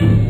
you.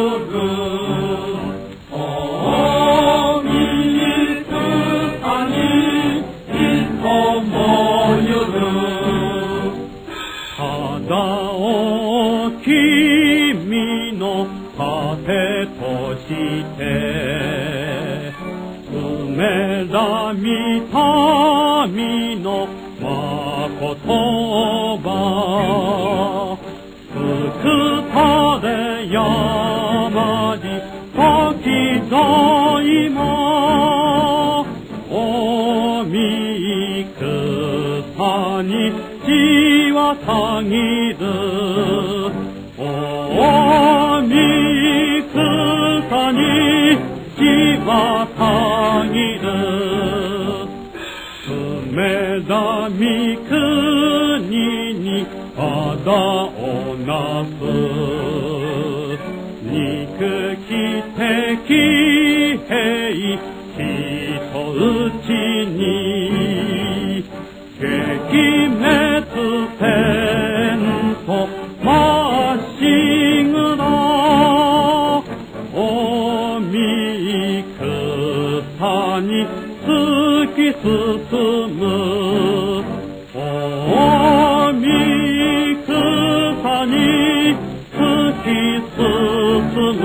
だを君の盾として梅田見たみのまことばつくたで山に時代もおみくさにたぎる。おみくさに血はたぎる。梅田三国に仇をなす憎き敵兵人打ちに。撃滅戦おみくたに突き進む。おみくたに突き進む。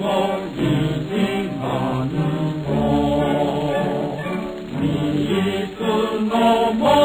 もいじまぬのも